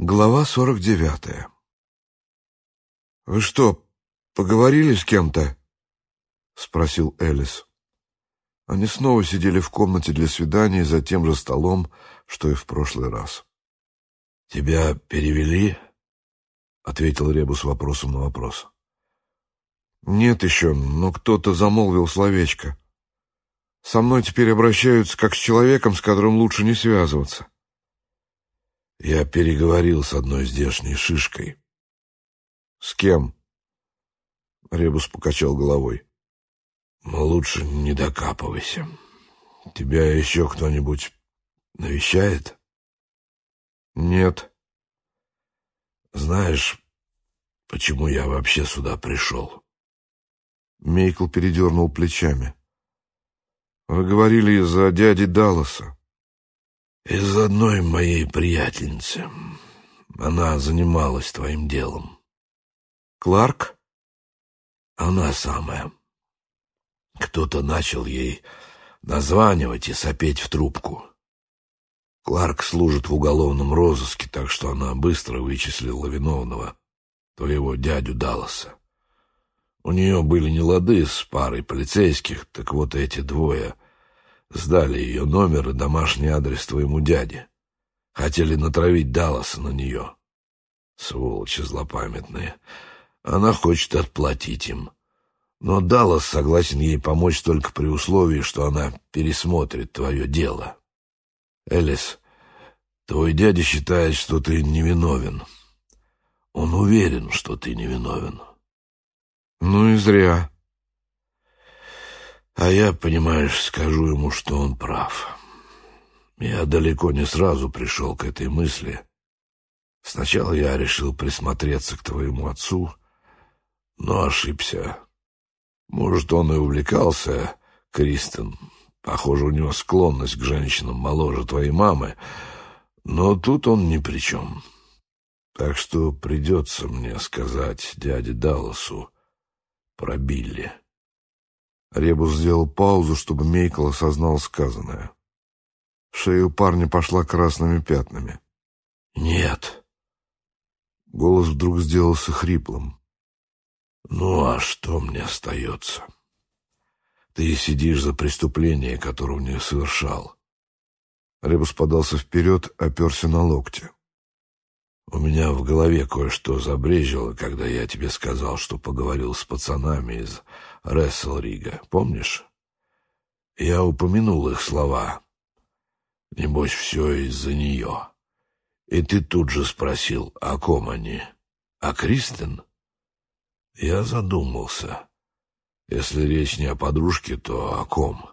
Глава сорок девятая. «Вы что, поговорили с кем-то?» — спросил Элис. Они снова сидели в комнате для свиданий за тем же столом, что и в прошлый раз. «Тебя перевели?» — ответил Ребус вопросом на вопрос. «Нет еще, но кто-то замолвил словечко. Со мной теперь обращаются как с человеком, с которым лучше не связываться». Я переговорил с одной здешней шишкой. С кем? Ребус покачал головой. Лучше не докапывайся. Тебя еще кто-нибудь навещает? Нет. Знаешь, почему я вообще сюда пришел? Мейкл передернул плечами. Вы говорили из-за дяди Далласа. Из одной моей приятельницы. Она занималась твоим делом. Кларк? Она самая. Кто-то начал ей названивать и сопеть в трубку. Кларк служит в уголовном розыске, так что она быстро вычислила виновного, твоего дядю Далласа. У нее были нелады с парой полицейских, так вот эти двое — Сдали ее номер и домашний адрес твоему дяде. Хотели натравить Далласа на нее. Сволочи злопамятные. Она хочет отплатить им. Но Даллас согласен ей помочь только при условии, что она пересмотрит твое дело. Элис, твой дядя считает, что ты невиновен. Он уверен, что ты невиновен. Ну и зря. А я, понимаешь, скажу ему, что он прав. Я далеко не сразу пришел к этой мысли. Сначала я решил присмотреться к твоему отцу, но ошибся. Может, он и увлекался, Кристен. Похоже, у него склонность к женщинам моложе твоей мамы, но тут он ни при чем. Так что придется мне сказать дяде Далласу про Билли. Ребус сделал паузу, чтобы Мейкл осознал сказанное. Шея у парня пошла красными пятнами. «Нет». Голос вдруг сделался хриплым. «Ну а что мне остается? Ты сидишь за преступление, которое не совершал». Ребус подался вперед, оперся на локте. «У меня в голове кое-что забрежило, когда я тебе сказал, что поговорил с пацанами из Ресселрига, помнишь? Я упомянул их слова. Небось, все из-за нее. И ты тут же спросил, о ком они? О Кристен? Я задумался. Если речь не о подружке, то о ком?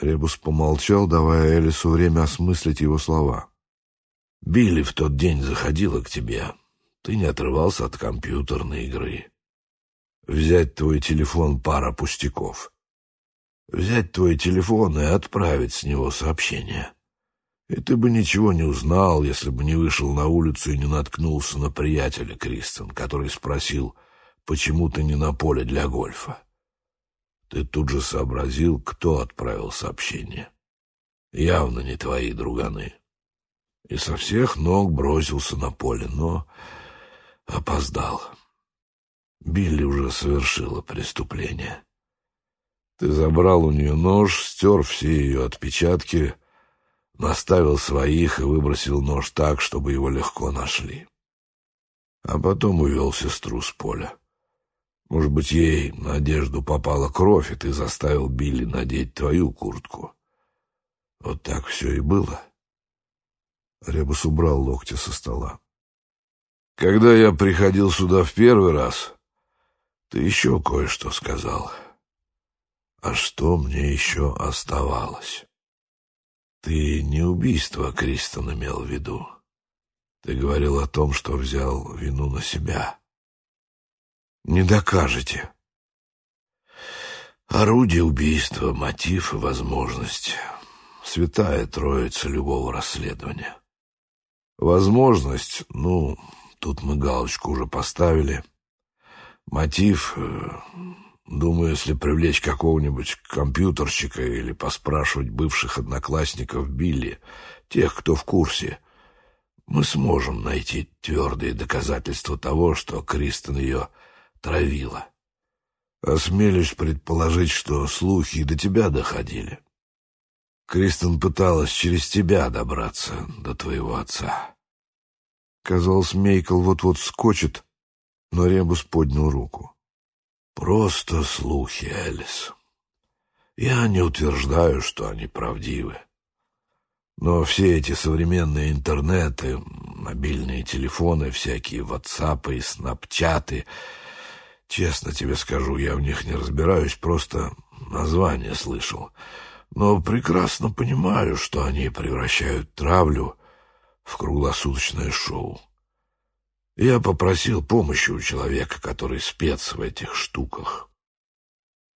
Ребус помолчал, давая Элису время осмыслить его слова. «Билли в тот день заходила к тебе. Ты не отрывался от компьютерной игры. Взять твой телефон пара пустяков. Взять твой телефон и отправить с него сообщение. И ты бы ничего не узнал, если бы не вышел на улицу и не наткнулся на приятеля Кристен, который спросил, почему ты не на поле для гольфа. Ты тут же сообразил, кто отправил сообщение. Явно не твои друганы. И со всех ног бросился на поле, но опоздал. Билли уже совершила преступление. Ты забрал у нее нож, стер все ее отпечатки, наставил своих и выбросил нож так, чтобы его легко нашли. А потом увел сестру с поля. Может быть, ей на одежду попала кровь, и ты заставил Билли надеть твою куртку. Вот так все и было. Ребус убрал локти со стола. Когда я приходил сюда в первый раз, ты еще кое-что сказал. А что мне еще оставалось? Ты не убийство Кристон имел в виду. Ты говорил о том, что взял вину на себя. Не докажете. Орудие убийства, мотив и возможность. Святая троица любого расследования. Возможность, ну, тут мы галочку уже поставили — Мотив, э, думаю, если привлечь какого-нибудь компьютерщика или поспрашивать бывших одноклассников Билли, тех, кто в курсе, мы сможем найти твердые доказательства того, что Кристен ее травила. Осмелюсь предположить, что слухи до тебя доходили. Кристен пыталась через тебя добраться до твоего отца. Казалось, Мейкл вот-вот скочит, но Ребус поднял руку. Просто слухи, Элис. Я не утверждаю, что они правдивы. Но все эти современные интернеты, мобильные телефоны, всякие ватсапы и снапчаты, честно тебе скажу, я в них не разбираюсь, просто название слышал. Но прекрасно понимаю, что они превращают травлю в круглосуточное шоу. Я попросил помощи у человека, который спец в этих штуках.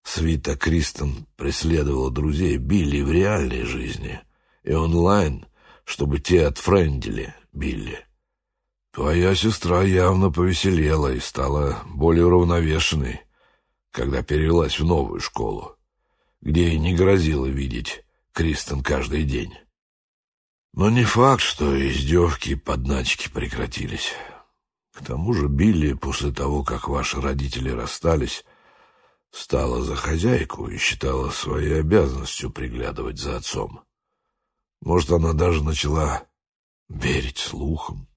Свита Кристен преследовала друзей Билли в реальной жизни и онлайн, чтобы те отфрендили Билли. Твоя сестра явно повеселела и стала более уравновешенной, когда перевелась в новую школу, где ей не грозило видеть Кристен каждый день. Но не факт, что издевки и подначки прекратились. К тому же Билли, после того, как ваши родители расстались, стала за хозяйку и считала своей обязанностью приглядывать за отцом. Может, она даже начала верить слухам.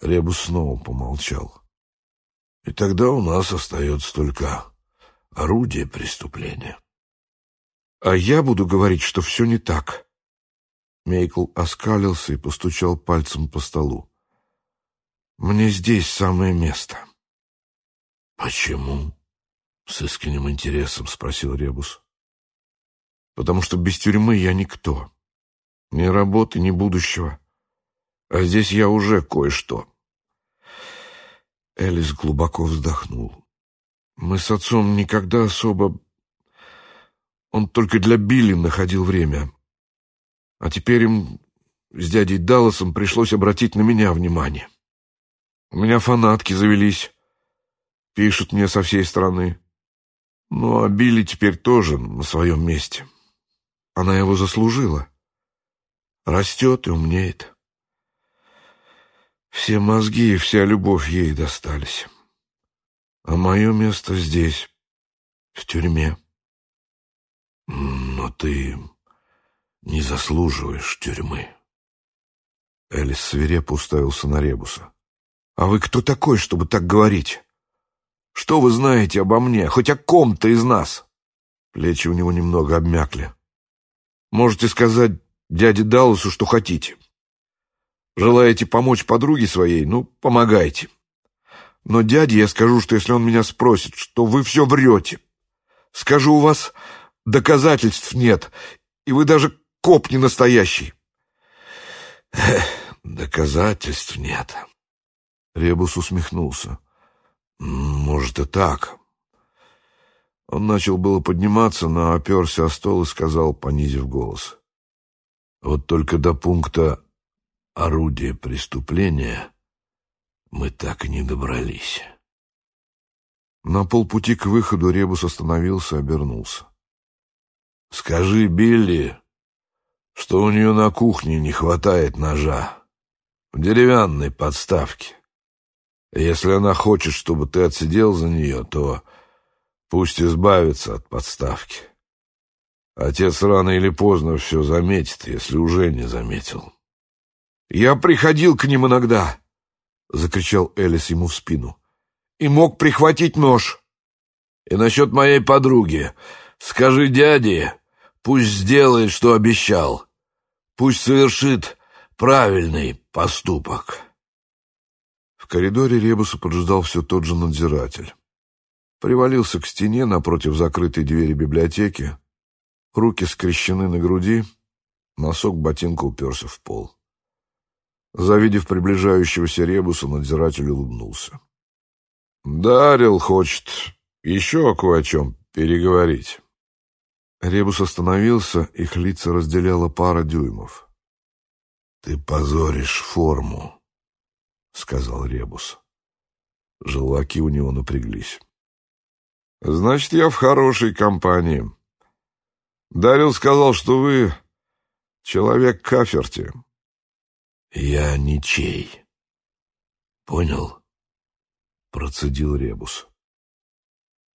Ребус снова помолчал. И тогда у нас остается только орудие преступления. А я буду говорить, что все не так. Мейкл оскалился и постучал пальцем по столу. Мне здесь самое место. Почему? С искренним интересом спросил Ребус. Потому что без тюрьмы я никто. Ни работы, ни будущего. А здесь я уже кое-что. Элис глубоко вздохнул. Мы с отцом никогда особо... Он только для Билли находил время. А теперь им с дядей Далласом пришлось обратить на меня внимание. У меня фанатки завелись. Пишут мне со всей страны. Ну, а Билли теперь тоже на своем месте. Она его заслужила. Растет и умнеет. Все мозги и вся любовь ей достались. А мое место здесь, в тюрьме. Но ты не заслуживаешь тюрьмы. Элис свирепо уставился на Ребуса. «А вы кто такой, чтобы так говорить? Что вы знаете обо мне, хоть о ком-то из нас?» Плечи у него немного обмякли. «Можете сказать дяде Далласу, что хотите. Желаете помочь подруге своей? Ну, помогайте. Но дяде я скажу, что если он меня спросит, что вы все врете. Скажу, у вас доказательств нет, и вы даже коп не настоящий. доказательств нет. Ребус усмехнулся. Может и так. Он начал было подниматься, но оперся о стол и сказал, понизив голос. Вот только до пункта «орудие преступления» мы так и не добрались. На полпути к выходу Ребус остановился и обернулся. «Скажи Билли, что у нее на кухне не хватает ножа. В деревянной подставке. Если она хочет, чтобы ты отсидел за нее, то пусть избавится от подставки. Отец рано или поздно все заметит, если уже не заметил. «Я приходил к ним иногда», — закричал Элис ему в спину, — «и мог прихватить нож». «И насчет моей подруги. Скажи дяде, пусть сделает, что обещал. Пусть совершит правильный поступок». В коридоре Ребуса поджидал все тот же надзиратель. Привалился к стене напротив закрытой двери библиотеки, руки скрещены на груди, носок ботинка уперся в пол. Завидев приближающегося Ребуса, надзиратель улыбнулся. «Дарил хочет еще кое о чем переговорить». Ребус остановился, их лица разделяла пара дюймов. «Ты позоришь форму», — сказал Ребус. Желваки у него напряглись. «Значит, я в хорошей компании. Дарил сказал, что вы человек Каферти. Я ничей. Понял? Процедил Ребус.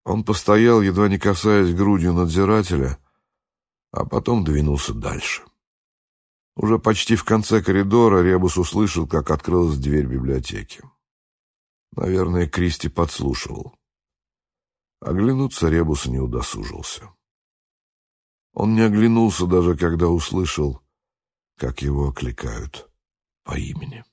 Он постоял, едва не касаясь грудью надзирателя, а потом двинулся дальше. Уже почти в конце коридора Ребус услышал, как открылась дверь библиотеки. Наверное, Кристи подслушивал. Оглянуться Ребус не удосужился. Он не оглянулся даже, когда услышал, как его окликают по имени.